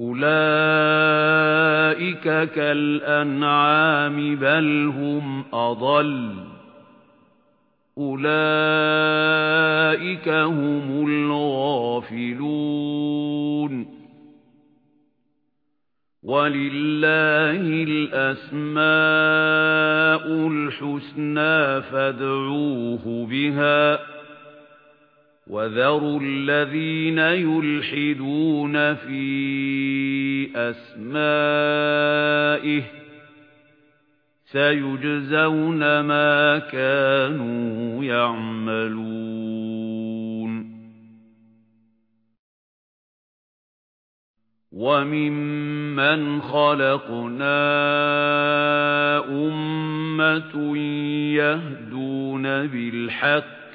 أُولَئِكَ كَالْأَنْعَامِ بَلْ هُمْ أَضَلُّ أُولَئِكَ هُمُ الْغَافِلُونَ وَلِلَّهِ الْأَسْمَاءُ الْحُسْنَى فَادْعُوهُ بِهَا وَذَرُوا الَّذِينَ يُلْحِدُونَ فِي أَسْمَائِهِ سَيُجْزَوْنَ مَا كَانُوا يَعْمَلُونَ وَمِمَّنْ خَلَقْنَا أُمَّةٌ يَهْدُونَ بِالْحَقِّ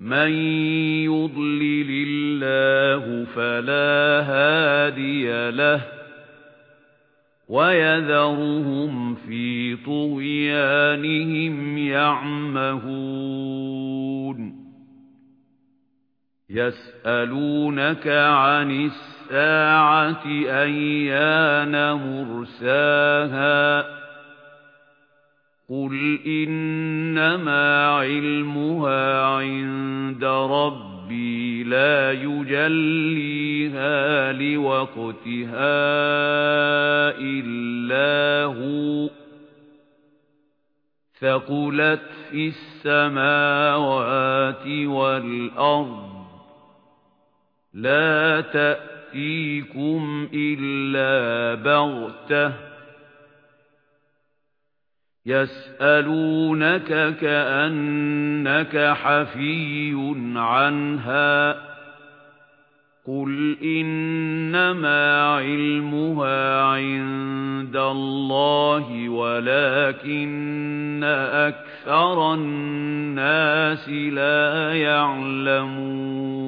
مَن يُضْلِلِ اللَّهُ فَلَا هَادِيَ لَهُ وَيَذَرُهُمْ فِي طُغْيَانِهِمْ يَعْمَهُونَ يَسْأَلُونَكَ عَنِ السَّاعَةِ أَيَّانَ مُرْسَاهَا قُلْ إِنَّمَا عِلْمُهَا عِندَ رَبِّي لَا يُجَلِّيهَا لِوَقْتِهَا إِلَّا هُوَ ثَقُلَتْ فِي السَّمَاوَاتِ وَالْأَرْضِ لَا تَأْتِيكُمْ إِلَّا بَغْتَةً يَسْأَلُونَكَ كَأَنَّكَ حَفِيٌّ عَنْهَا قُلْ إِنَّمَا عِلْمُهَا عِندَ اللَّهِ وَلَكِنَّ أَكْثَرَ النَّاسِ لَا يَعْلَمُونَ